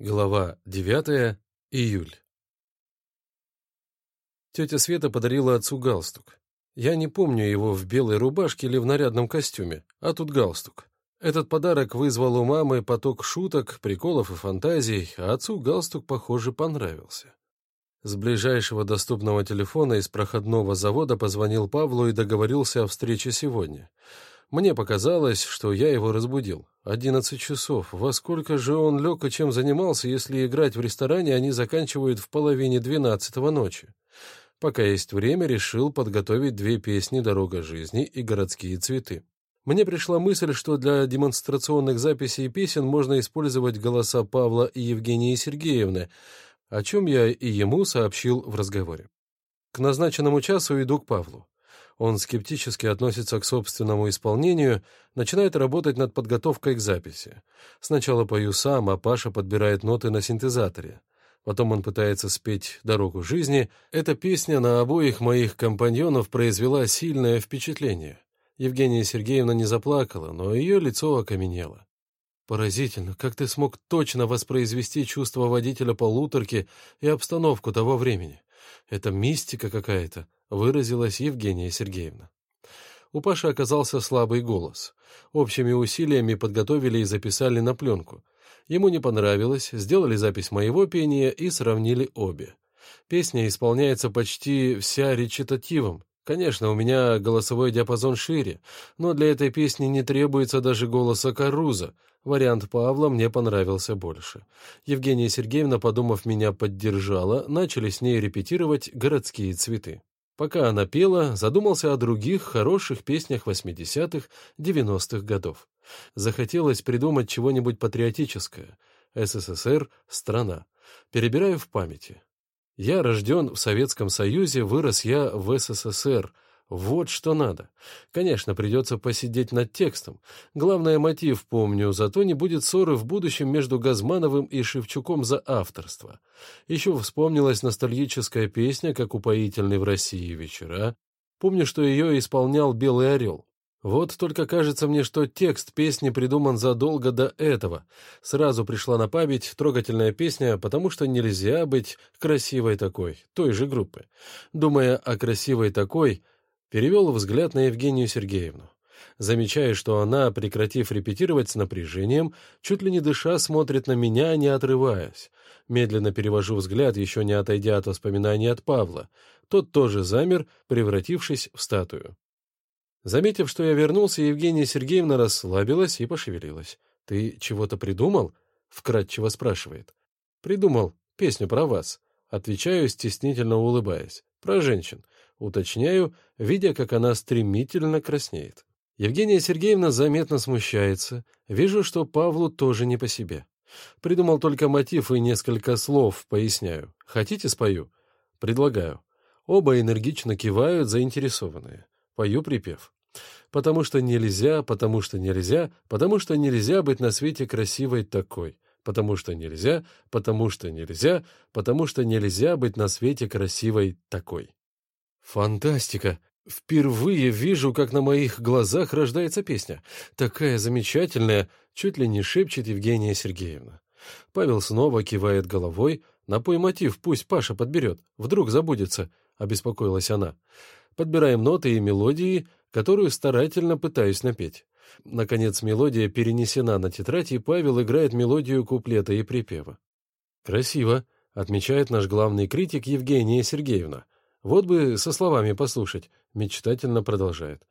Глава 9. Июль. Тетя Света подарила отцу галстук. Я не помню его в белой рубашке или в нарядном костюме, а тут галстук. Этот подарок вызвал у мамы поток шуток, приколов и фантазий, а отцу галстук, похоже, понравился. С ближайшего доступного телефона из проходного завода позвонил Павлу и договорился о встрече сегодня. Мне показалось, что я его разбудил. Одиннадцать часов. Во сколько же он лег и чем занимался, если играть в ресторане они заканчивают в половине двенадцатого ночи? Пока есть время, решил подготовить две песни «Дорога жизни» и «Городские цветы». Мне пришла мысль, что для демонстрационных записей песен можно использовать голоса Павла и Евгении Сергеевны, о чем я и ему сообщил в разговоре. К назначенному часу иду к Павлу. Он скептически относится к собственному исполнению, начинает работать над подготовкой к записи. Сначала пою сам, а Паша подбирает ноты на синтезаторе. Потом он пытается спеть «Дорогу жизни». Эта песня на обоих моих компаньонов произвела сильное впечатление. Евгения Сергеевна не заплакала, но ее лицо окаменело. Поразительно, как ты смог точно воспроизвести чувство водителя полуторки и обстановку того времени. Это мистика какая-то, выразилась Евгения Сергеевна. У Паши оказался слабый голос. Общими усилиями подготовили и записали на пленку. Ему не понравилось, сделали запись моего пения и сравнили обе. Песня исполняется почти вся речитативом. Конечно, у меня голосовой диапазон шире, но для этой песни не требуется даже голоса Каруза. Вариант Павла мне понравился больше. Евгения Сергеевна, подумав, меня поддержала, начали с ней репетировать «Городские цветы». Пока она пела, задумался о других хороших песнях 80-х, 90-х годов. Захотелось придумать чего-нибудь патриотическое. СССР — страна. Перебираю в памяти. Я рожден в Советском Союзе, вырос я в СССР — вот что надо. Конечно, придется посидеть над текстом. Главное, мотив помню, зато не будет ссоры в будущем между Газмановым и Шевчуком за авторство. Еще вспомнилась ностальгическая песня, как упоительный в России вечера. Помню, что ее исполнял Белый Орел. Вот только кажется мне, что текст песни придуман задолго до этого. Сразу пришла на память трогательная песня «Потому что нельзя быть красивой такой», той же группы. Думая о красивой такой, Перевел взгляд на Евгению Сергеевну. Замечая, что она, прекратив репетировать с напряжением, чуть ли не дыша смотрит на меня, не отрываясь. Медленно перевожу взгляд, еще не отойдя от воспоминаний от Павла. Тот тоже замер, превратившись в статую. Заметив, что я вернулся, Евгения Сергеевна расслабилась и пошевелилась. «Ты чего-то придумал?» — вкратчиво спрашивает. «Придумал. Песню про вас». Отвечаю, стеснительно улыбаясь. «Про женщин. Уточняю, видя, как она стремительно краснеет. Евгения Сергеевна заметно смущается. Вижу, что Павлу тоже не по себе. Придумал только мотив и несколько слов, поясняю. Хотите, спою? Предлагаю. Оба энергично кивают, заинтересованные. Пою припев. Потому что нельзя, потому что нельзя, потому что нельзя быть на свете красивой такой. Потому что нельзя, потому что нельзя, потому что нельзя быть на свете красивой такой. Фантастика! Впервые вижу, как на моих глазах рождается песня. Такая замечательная, чуть ли не шепчет Евгения Сергеевна. Павел снова кивает головой. Напой мотив пусть Паша подберет. Вдруг забудется, обеспокоилась она. Подбираем ноты и мелодии, которую старательно пытаюсь напеть. Наконец мелодия перенесена на тетрадь, и Павел играет мелодию куплета и припева. «Красиво», — отмечает наш главный критик Евгения Сергеевна. Вот бы со словами послушать, мечтательно продолжает.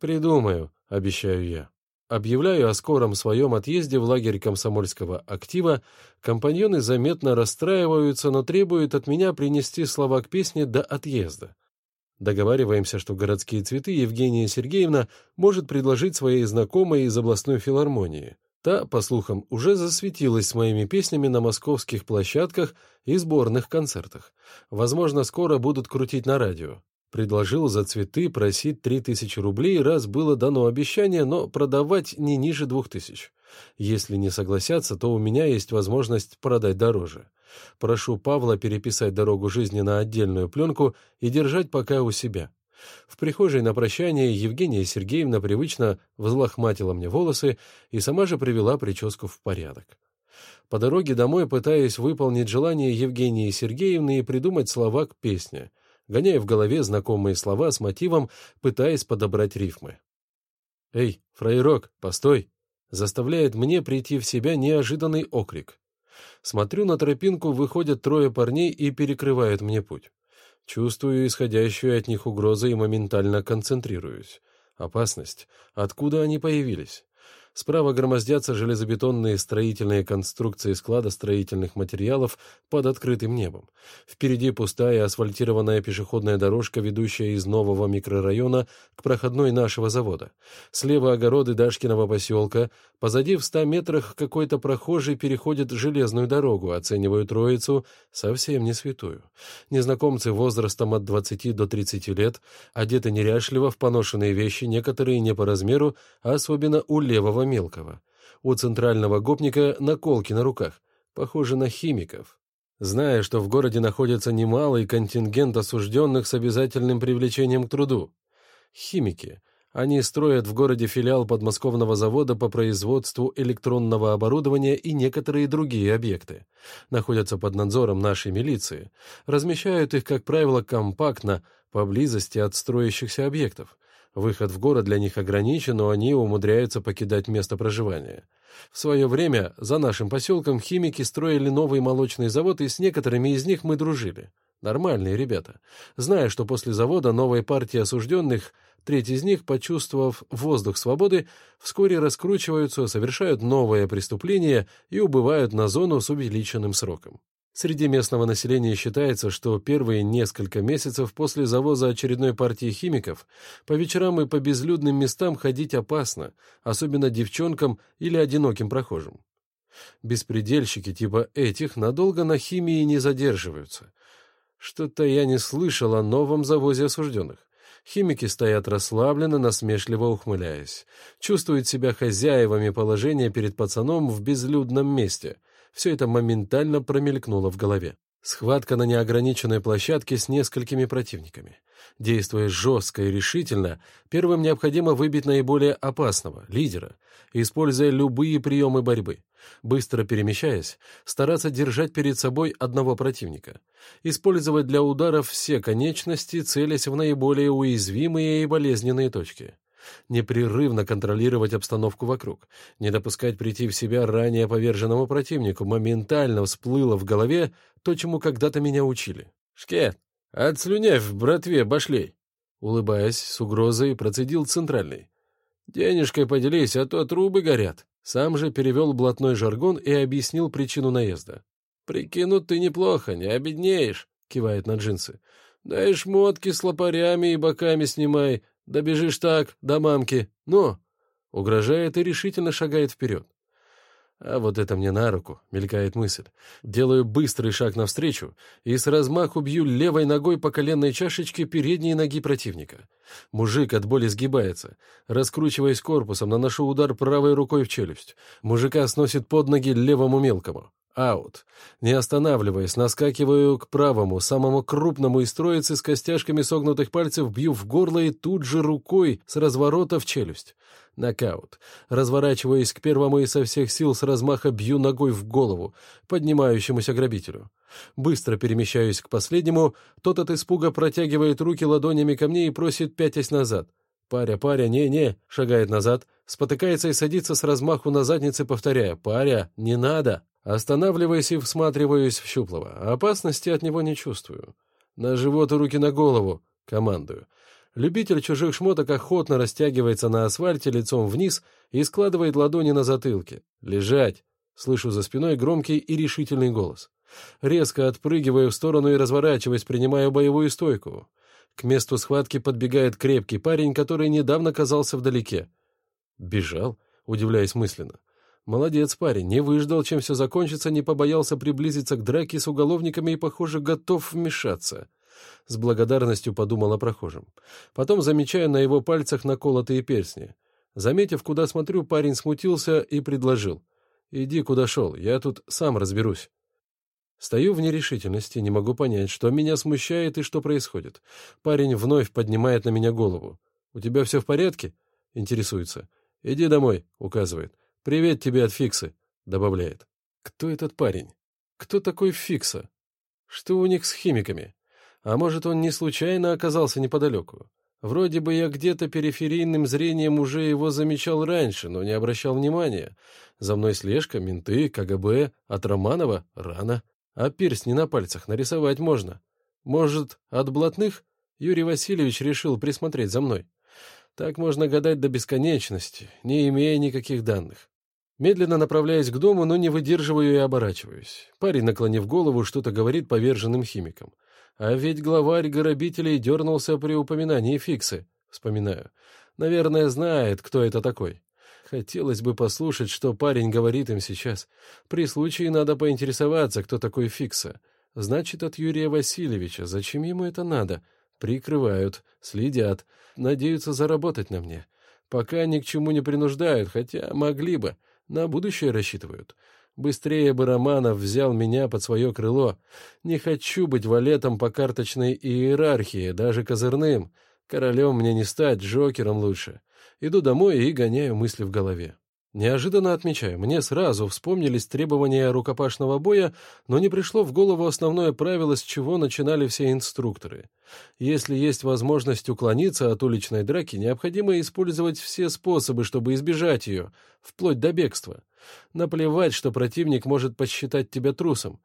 Придумаю, обещаю я. Объявляю о скором своем отъезде в лагерь комсомольского актива. Компаньоны заметно расстраиваются, но требуют от меня принести слова к песне до отъезда. Договариваемся, что городские цветы Евгения Сергеевна может предложить своей знакомой из областной филармонии. Та, по слухам, уже засветилась с моими песнями на московских площадках и сборных концертах. Возможно, скоро будут крутить на радио. Предложил за цветы просить три тысячи рублей, раз было дано обещание, но продавать не ниже двух тысяч. Если не согласятся, то у меня есть возможность продать дороже. Прошу Павла переписать дорогу жизни на отдельную пленку и держать пока у себя. В прихожей на прощание Евгения Сергеевна привычно взлохматила мне волосы и сама же привела прическу в порядок. По дороге домой пытаюсь выполнить желание Евгении Сергеевны и придумать слова к песне, гоняя в голове знакомые слова с мотивом, пытаясь подобрать рифмы. «Эй, фраерок, постой!» заставляет мне прийти в себя неожиданный окрик. Смотрю на тропинку, выходят трое парней и перекрывают мне путь. Чувствую исходящую от них угрозу и моментально концентрируюсь. Опасность. Откуда они появились? Справа громоздятся железобетонные строительные конструкции склада строительных материалов под открытым небом. Впереди пустая асфальтированная пешеходная дорожка, ведущая из нового микрорайона к проходной нашего завода. Слева огороды Дашкиного поселка. Позади в ста метрах какой-то прохожий переходит железную дорогу, оцениваю троицу, совсем не святую. Незнакомцы возрастом от 20 до 30 лет, одеты неряшливо в поношенные вещи, некоторые не по размеру, а особенно у левого мелкого. У центрального гопника наколки на руках, похожи на химиков. Зная, что в городе находится немалый контингент осужденных с обязательным привлечением к труду. Химики. Они строят в городе филиал подмосковного завода по производству электронного оборудования и некоторые другие объекты. Находятся под надзором нашей милиции. Размещают их, как правило, компактно, поблизости от строящихся объектов. Выход в город для них ограничен, но они умудряются покидать место проживания. В свое время за нашим поселком химики строили новый молочный завод, и с некоторыми из них мы дружили. Нормальные ребята. Зная, что после завода новой партии осужденных, треть из них, почувствовав воздух свободы, вскоре раскручиваются, совершают новое преступление и убывают на зону с увеличенным сроком. Среди местного населения считается, что первые несколько месяцев после завоза очередной партии химиков по вечерам и по безлюдным местам ходить опасно, особенно девчонкам или одиноким прохожим. Беспредельщики типа этих надолго на химии не задерживаются. Что-то я не слышал о новом завозе осужденных. Химики стоят расслабленно, насмешливо ухмыляясь. Чувствуют себя хозяевами положения перед пацаном в безлюдном месте — все это моментально промелькнуло в голове. Схватка на неограниченной площадке с несколькими противниками. Действуя жестко и решительно, первым необходимо выбить наиболее опасного, лидера, используя любые приемы борьбы. Быстро перемещаясь, стараться держать перед собой одного противника. Использовать для ударов все конечности, целясь в наиболее уязвимые и болезненные точки непрерывно контролировать обстановку вокруг, не допускать прийти в себя ранее поверженному противнику, моментально всплыло в голове то, чему когда-то меня учили. «Шкет, отслюнявь, братве, башлей!» Улыбаясь, с угрозой процедил центральный. «Денежкой поделись, а то трубы горят». Сам же перевел блатной жаргон и объяснил причину наезда. «Прикинут ты неплохо, не обеднеешь», — кивает на джинсы. «Да и шмотки с лопарями и боками снимай, Добежишь так, до мамки. Ну!» Угрожает и решительно шагает вперед. А вот это мне на руку, мелькает мысль. Делаю быстрый шаг навстречу и с размаху бью левой ногой по коленной чашечке передней ноги противника. Мужик от боли сгибается. Раскручиваясь корпусом, наношу удар правой рукой в челюсть. Мужика сносит под ноги левому мелкому. Аут. Не останавливаясь, наскакиваю к правому, самому крупному из троицы с костяшками согнутых пальцев, бью в горло и тут же рукой с разворота в челюсть. Нокаут. Разворачиваясь к первому и со всех сил с размаха бью ногой в голову, поднимающемуся грабителю. Быстро перемещаюсь к последнему, тот от испуга протягивает руки ладонями ко мне и просит пятясь назад. «Паря, паря, не-не!» — шагает назад, спотыкается и садится с размаху на заднице, повторяя «Паря, не надо!» Останавливаясь и всматриваюсь в Щуплова. Опасности от него не чувствую. На живот и руки на голову. Командую. Любитель чужих шмоток охотно растягивается на асфальте лицом вниз и складывает ладони на затылке. «Лежать!» Слышу за спиной громкий и решительный голос. Резко отпрыгиваю в сторону и разворачиваясь, принимаю боевую стойку. К месту схватки подбегает крепкий парень, который недавно казался вдалеке. «Бежал?» — удивляясь мысленно. Молодец парень, не выждал, чем все закончится, не побоялся приблизиться к драке с уголовниками и, похоже, готов вмешаться. С благодарностью подумал о прохожем. Потом, замечая на его пальцах наколотые перстни. Заметив, куда смотрю, парень смутился и предложил. «Иди, куда шел, я тут сам разберусь». Стою в нерешительности, не могу понять, что меня смущает и что происходит. Парень вновь поднимает на меня голову. «У тебя все в порядке?» — интересуется. «Иди домой», — указывает. «Привет тебе от Фиксы», — добавляет. Кто этот парень? Кто такой Фикса? Что у них с химиками? А может, он не случайно оказался неподалеку? Вроде бы я где-то периферийным зрением уже его замечал раньше, но не обращал внимания. За мной слежка, менты, КГБ, от Романова — рано. А перстни на пальцах нарисовать можно. Может, от блатных? Юрий Васильевич решил присмотреть за мной. Так можно гадать до бесконечности, не имея никаких данных. Медленно направляясь к дому, но не выдерживаю и оборачиваюсь. Парень, наклонив голову, что-то говорит поверженным химикам. А ведь главарь грабителей дернулся при упоминании Фиксы. Вспоминаю. Наверное, знает, кто это такой. Хотелось бы послушать, что парень говорит им сейчас. При случае надо поинтересоваться, кто такой Фикса. Значит, от Юрия Васильевича. Зачем ему это надо? Прикрывают, следят, надеются заработать на мне. Пока ни к чему не принуждают, хотя могли бы. На будущее рассчитывают. Быстрее бы Романов взял меня под свое крыло. Не хочу быть валетом по карточной иерархии, даже козырным. Королем мне не стать, Джокером лучше. Иду домой и гоняю мысли в голове. Неожиданно отмечаю, мне сразу вспомнились требования рукопашного боя, но не пришло в голову основное правило, с чего начинали все инструкторы. Если есть возможность уклониться от уличной драки, необходимо использовать все способы, чтобы избежать ее, вплоть до бегства. Наплевать, что противник может посчитать тебя трусом.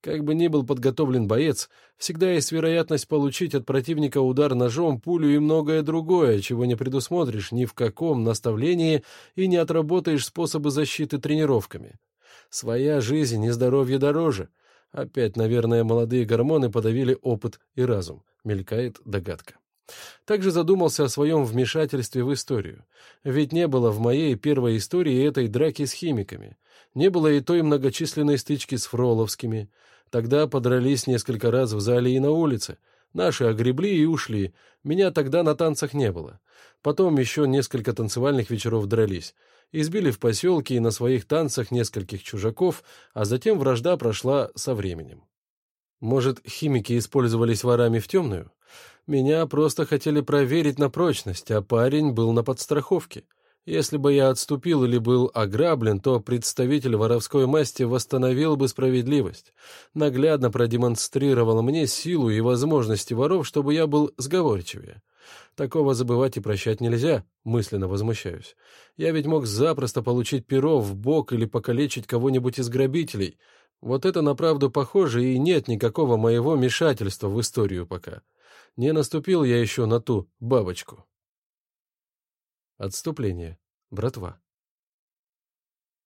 Как бы ни был подготовлен боец, всегда есть вероятность получить от противника удар ножом, пулю и многое другое, чего не предусмотришь ни в каком наставлении и не отработаешь способы защиты тренировками. Своя жизнь и здоровье дороже. Опять, наверное, молодые гормоны подавили опыт и разум, мелькает догадка. Также задумался о своем вмешательстве в историю. Ведь не было в моей первой истории этой драки с химиками. Не было и той многочисленной стычки с фроловскими. Тогда подрались несколько раз в зале и на улице. Наши огребли и ушли. Меня тогда на танцах не было. Потом еще несколько танцевальных вечеров дрались. Избили в поселке и на своих танцах нескольких чужаков, а затем вражда прошла со временем. Может, химики использовались ворами в темную? Меня просто хотели проверить на прочность, а парень был на подстраховке. Если бы я отступил или был ограблен, то представитель воровской масти восстановил бы справедливость, наглядно продемонстрировал мне силу и возможности воров, чтобы я был сговорчивее. Такого забывать и прощать нельзя, мысленно возмущаюсь. Я ведь мог запросто получить перо в бок или покалечить кого-нибудь из грабителей. Вот это на правду похоже, и нет никакого моего вмешательства в историю пока. Не наступил я еще на ту бабочку. Отступление. Братва.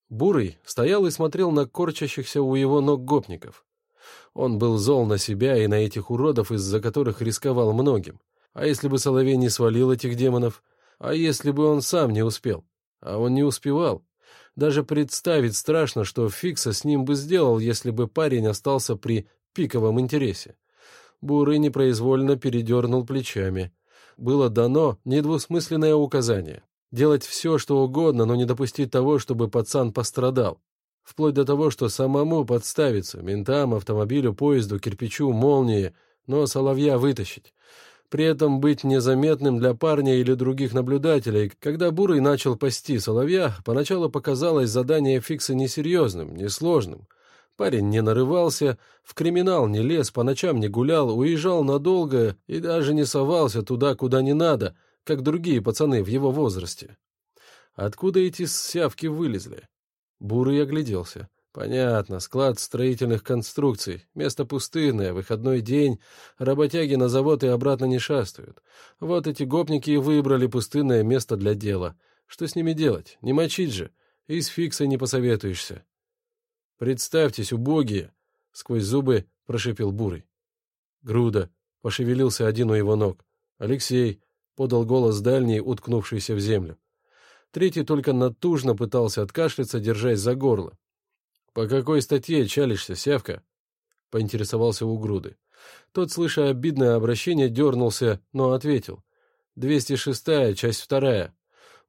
Бурый стоял и смотрел на корчащихся у его ног гопников. Он был зол на себя и на этих уродов, из-за которых рисковал многим. А если бы Соловей не свалил этих демонов? А если бы он сам не успел? А он не успевал. Даже представить страшно, что Фикса с ним бы сделал, если бы парень остался при пиковом интересе. Бурый непроизвольно передернул плечами. Было дано недвусмысленное указание. Делать все, что угодно, но не допустить того, чтобы пацан пострадал. Вплоть до того, что самому подставиться, ментам, автомобилю, поезду, кирпичу, молнии, но соловья вытащить. При этом быть незаметным для парня или других наблюдателей. Когда Бурый начал пасти соловья, поначалу показалось задание Фикса несерьезным, несложным — Парень не нарывался, в криминал не лез, по ночам не гулял, уезжал надолго и даже не совался туда, куда не надо, как другие пацаны в его возрасте. Откуда эти сявки вылезли? Бурый огляделся. Понятно, склад строительных конструкций, место пустынное, выходной день, работяги на завод и обратно не шастают. Вот эти гопники и выбрали пустынное место для дела. Что с ними делать? Не мочить же. И с фиксой не посоветуешься. «Представьтесь, убогие!» — сквозь зубы прошипел Бурый. «Груда!» — пошевелился один у его ног. «Алексей!» — подал голос дальний, уткнувшийся в землю. Третий только натужно пытался откашляться, держась за горло. «По какой статье чалишься, сявка?» — поинтересовался у Груды. Тот, слыша обидное обращение, дернулся, но ответил. «Двести шестая, часть вторая».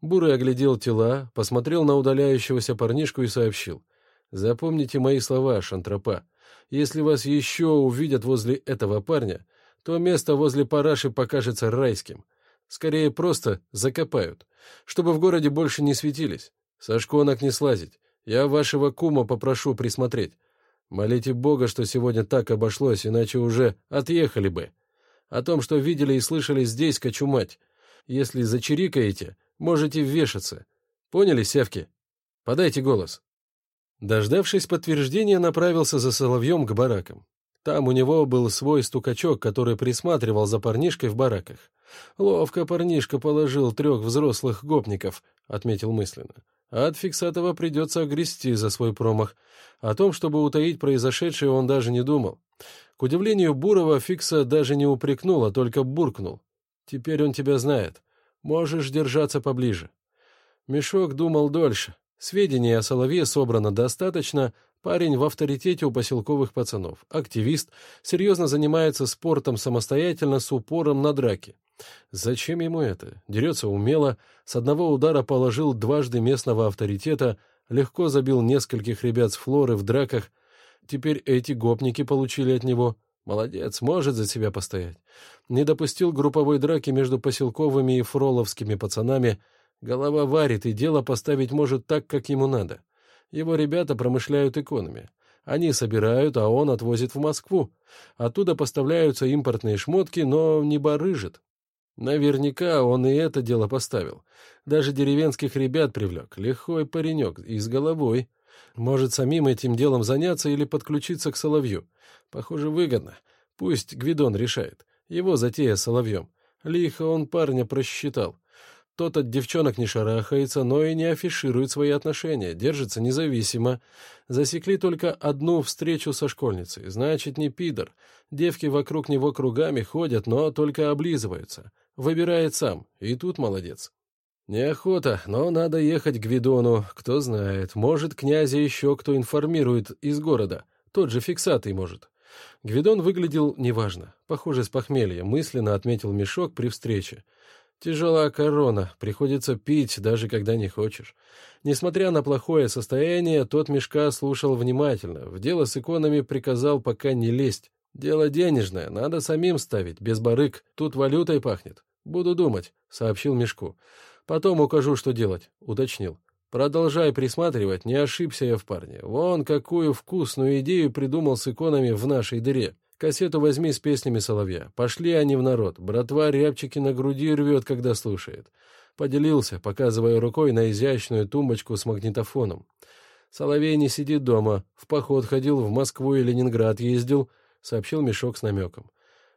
Бурый оглядел тела, посмотрел на удаляющегося парнишку и сообщил. Запомните мои слова, Шантропа. Если вас еще увидят возле этого парня, то место возле параши покажется райским. Скорее, просто закопают, чтобы в городе больше не светились. Со шконок не слазить. Я вашего кума попрошу присмотреть. Молите Бога, что сегодня так обошлось, иначе уже отъехали бы. О том, что видели и слышали здесь, кочумать. Если зачирикаете, можете вешаться. Поняли, севки? Подайте голос». Дождавшись подтверждения, направился за Соловьем к баракам. Там у него был свой стукачок, который присматривал за парнишкой в бараках. «Ловко парнишка положил трех взрослых гопников», — отметил мысленно. А от Фиксатова придется огрести за свой промах. О том, чтобы утаить произошедшее, он даже не думал. К удивлению Бурова, Фикса даже не упрекнул, а только буркнул. «Теперь он тебя знает. Можешь держаться поближе». Мешок думал дольше. Сведений о Соловье собрано достаточно, Парень в авторитете у поселковых пацанов, активист, серьезно занимается спортом самостоятельно с упором на драки. Зачем ему это? Дерется умело, с одного удара положил дважды местного авторитета, легко забил нескольких ребят с флоры в драках. Теперь эти гопники получили от него. Молодец, может за себя постоять. Не допустил групповой драки между поселковыми и фроловскими пацанами. Голова варит, и дело поставить может так, как ему надо. Его ребята промышляют иконами. Они собирают, а он отвозит в Москву. Оттуда поставляются импортные шмотки, но не барыжит. Наверняка он и это дело поставил. Даже деревенских ребят привлек. Лихой паренек и с головой. Может, самим этим делом заняться или подключиться к Соловью. Похоже, выгодно. Пусть Гвидон решает. Его затея с Соловьем. Лихо он парня просчитал. Тот от девчонок не шарахается, но и не афиширует свои отношения, держится независимо. Засекли только одну встречу со школьницей, значит, не пидор. Девки вокруг него кругами ходят, но только облизываются. Выбирает сам, и тут молодец. Неохота, но надо ехать к Видону, кто знает. Может, князя еще кто информирует из города. Тот же фиксатый может. Гвидон выглядел неважно. Похоже, с похмелья, мысленно отметил мешок при встрече. Тяжела корона, приходится пить, даже когда не хочешь. Несмотря на плохое состояние, тот мешка слушал внимательно. В дело с иконами приказал пока не лезть. Дело денежное, надо самим ставить, без барык. Тут валютой пахнет. Буду думать, — сообщил мешку. Потом укажу, что делать, — уточнил. Продолжай присматривать, не ошибся я в парне. Вон какую вкусную идею придумал с иконами в нашей дыре. Кассету возьми с песнями Соловья. Пошли они в народ. Братва рябчики на груди рвет, когда слушает. Поделился, показывая рукой на изящную тумбочку с магнитофоном. Соловей не сидит дома. В поход ходил, в Москву и Ленинград ездил, сообщил мешок с намеком.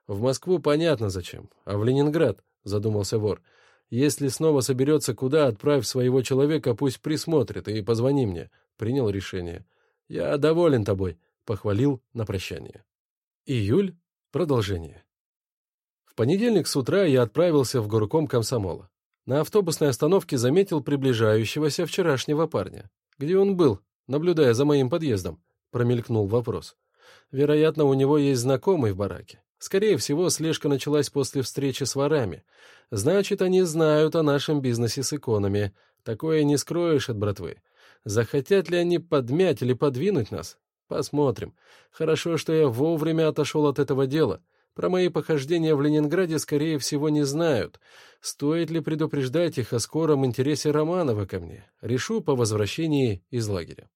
В Москву понятно зачем, а в Ленинград, задумался вор. Если снова соберется куда, отправь своего человека, пусть присмотрит и позвони мне. Принял решение. Я доволен тобой, похвалил на прощание. Июль. Продолжение. В понедельник с утра я отправился в горком комсомола. На автобусной остановке заметил приближающегося вчерашнего парня. Где он был, наблюдая за моим подъездом? Промелькнул вопрос. Вероятно, у него есть знакомый в бараке. Скорее всего, слежка началась после встречи с ворами. Значит, они знают о нашем бизнесе с иконами. Такое не скроешь от братвы. Захотят ли они подмять или подвинуть нас? Посмотрим. Хорошо, что я вовремя отошел от этого дела. Про мои похождения в Ленинграде, скорее всего, не знают. Стоит ли предупреждать их о скором интересе Романова ко мне? Решу по возвращении из лагеря.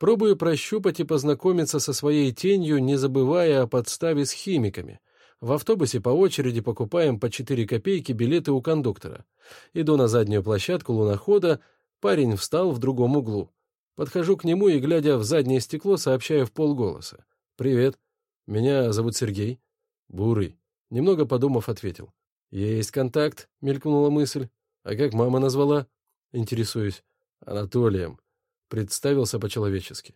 Пробую прощупать и познакомиться со своей тенью, не забывая о подставе с химиками. В автобусе по очереди покупаем по 4 копейки билеты у кондуктора. Иду на заднюю площадку лунохода, парень встал в другом углу. Подхожу к нему и, глядя в заднее стекло, сообщаю в полголоса. «Привет. Меня зовут Сергей». «Бурый». Немного подумав, ответил. «Есть контакт», — мелькнула мысль. «А как мама назвала?» «Интересуюсь». «Анатолием». Представился по-человечески.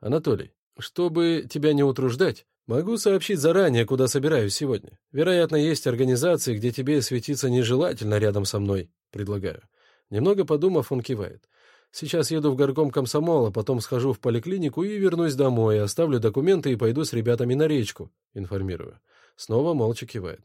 «Анатолий, чтобы тебя не утруждать, могу сообщить заранее, куда собираюсь сегодня. Вероятно, есть организации, где тебе светиться нежелательно рядом со мной. Предлагаю». Немного подумав, он кивает. Сейчас еду в горком комсомола, потом схожу в поликлинику и вернусь домой, оставлю документы и пойду с ребятами на речку, информирую. Снова молча кивает.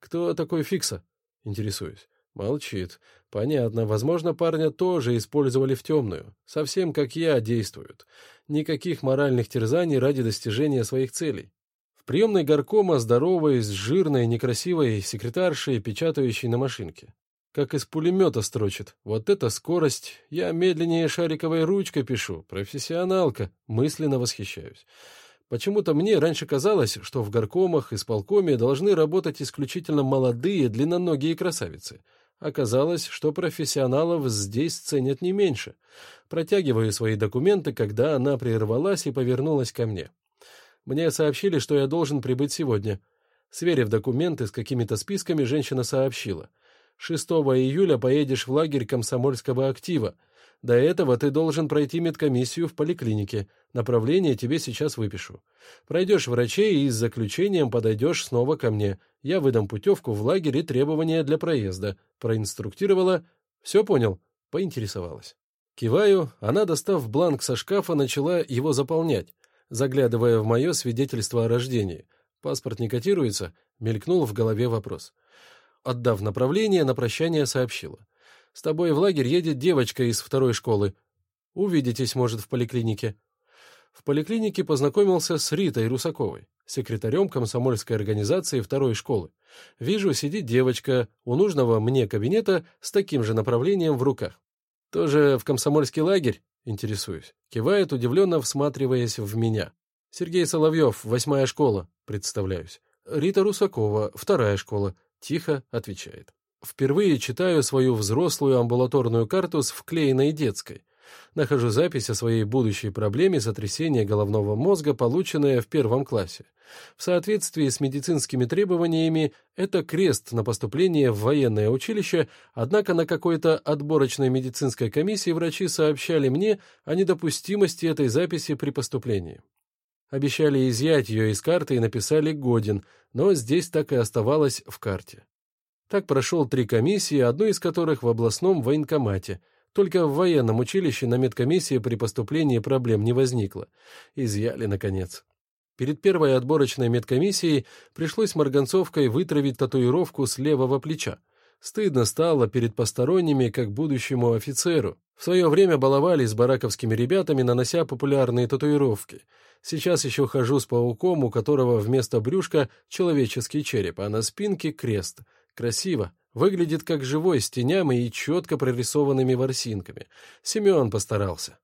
Кто такой Фикса? Интересуюсь. Молчит. Понятно, возможно, парня тоже использовали в темную. Совсем как я действуют. Никаких моральных терзаний ради достижения своих целей. В приемной горкома здоровой, с жирной, некрасивой секретаршей, печатающей на машинке. Как из пулемета строчит. Вот это скорость! Я медленнее шариковой ручкой пишу. Профессионалка. Мысленно восхищаюсь. Почему-то мне раньше казалось, что в горкомах, исполкоме должны работать исключительно молодые, длинноногие красавицы. Оказалось, что профессионалов здесь ценят не меньше. Протягиваю свои документы, когда она прервалась и повернулась ко мне. Мне сообщили, что я должен прибыть сегодня. Сверив документы с какими-то списками, женщина сообщила. 6 июля поедешь в лагерь комсомольского актива. До этого ты должен пройти медкомиссию в поликлинике. Направление тебе сейчас выпишу. Пройдешь врачей и с заключением подойдешь снова ко мне. Я выдам путевку в лагерь и требования для проезда. Проинструктировала. Все понял? Поинтересовалась. Киваю, она, достав бланк со шкафа, начала его заполнять, заглядывая в мое свидетельство о рождении. Паспорт не котируется? Мелькнул в голове вопрос. Отдав направление, на прощание сообщила. С тобой в лагерь едет девочка из второй школы. Увидитесь, может, в поликлинике. В поликлинике познакомился с Ритой Русаковой, секретарем комсомольской организации второй школы. Вижу, сидит девочка у нужного мне кабинета с таким же направлением в руках. Тоже в комсомольский лагерь? Интересуюсь. Кивает, удивленно всматриваясь в меня. Сергей Соловьев, восьмая школа, представляюсь. Рита Русакова, вторая школа, тихо отвечает. Впервые читаю свою взрослую амбулаторную карту с вклеенной детской. Нахожу запись о своей будущей проблеме сотрясения головного мозга, полученная в первом классе. В соответствии с медицинскими требованиями, это крест на поступление в военное училище, однако на какой-то отборочной медицинской комиссии врачи сообщали мне о недопустимости этой записи при поступлении. Обещали изъять ее из карты и написали «Годен», но здесь так и оставалось в карте. Так прошел три комиссии, одну из которых в областном военкомате. Только в военном училище на медкомиссии при поступлении проблем не возникло. Изъяли, наконец. Перед первой отборочной медкомиссией пришлось марганцовкой вытравить татуировку с левого плеча. Стыдно стало перед посторонними, как будущему офицеру. В свое время баловались с бараковскими ребятами, нанося популярные татуировки. Сейчас еще хожу с пауком, у которого вместо брюшка человеческий череп, а на спинке крест — Красиво. Выглядит как живой, с тенями и четко прорисованными ворсинками. Семен постарался.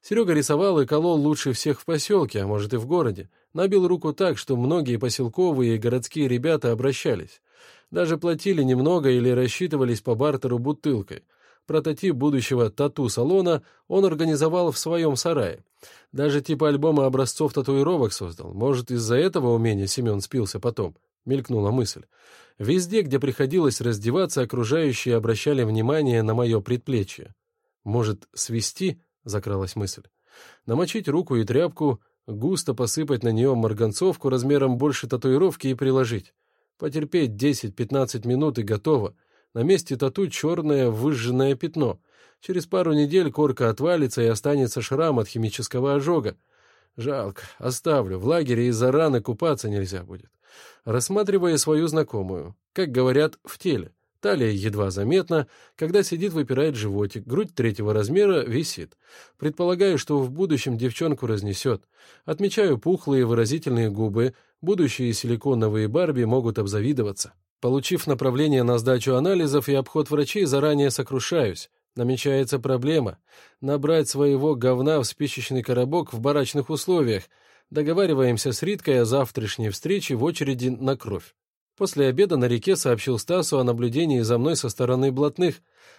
Серега рисовал и колол лучше всех в поселке, а может и в городе. Набил руку так, что многие поселковые и городские ребята обращались. Даже платили немного или рассчитывались по бартеру бутылкой. Прототип будущего тату-салона он организовал в своем сарае. Даже типа альбома образцов татуировок создал. Может, из-за этого умения Семен спился потом. Мелькнула мысль. Везде, где приходилось раздеваться, окружающие обращали внимание на мое предплечье. Может, свести? Закралась мысль. Намочить руку и тряпку, густо посыпать на нее марганцовку размером больше татуировки и приложить. Потерпеть 10-15 минут и готово. На месте тату черное выжженное пятно. Через пару недель корка отвалится и останется шрам от химического ожога. Жалко, оставлю. В лагере из-за раны купаться нельзя будет рассматривая свою знакомую. Как говорят, в теле. Талия едва заметна, когда сидит, выпирает животик, грудь третьего размера висит. Предполагаю, что в будущем девчонку разнесет. Отмечаю пухлые выразительные губы, будущие силиконовые Барби могут обзавидоваться. Получив направление на сдачу анализов и обход врачей, заранее сокрушаюсь. Намечается проблема — набрать своего говна в спичечный коробок в барачных условиях — Договариваемся с Риткой о завтрашней встрече в очереди на кровь. После обеда на реке сообщил Стасу о наблюдении за мной со стороны блатных.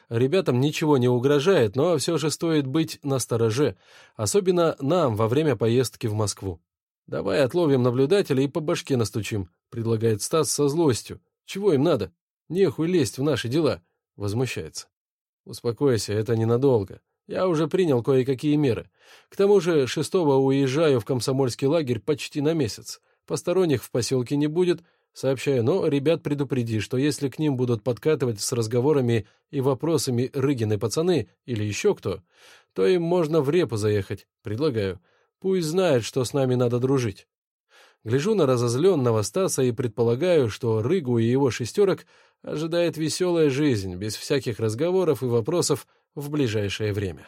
Ребятам ничего не угрожает, но все же стоит быть настороже, особенно нам во время поездки в Москву. «Давай отловим наблюдателя и по башке настучим», — предлагает Стас со злостью. «Чего им надо? Нехуй лезть в наши дела», — возмущается. «Успокойся, это ненадолго. Я уже принял кое-какие меры. К тому же шестого уезжаю в комсомольский лагерь почти на месяц. Посторонних в поселке не будет, сообщаю, но ребят предупреди, что если к ним будут подкатывать с разговорами и вопросами Рыгины пацаны или еще кто, то им можно в репу заехать, предлагаю. Пусть знают, что с нами надо дружить. Гляжу на разозленного Стаса и предполагаю, что Рыгу и его шестерок ожидает веселая жизнь, без всяких разговоров и вопросов в ближайшее время.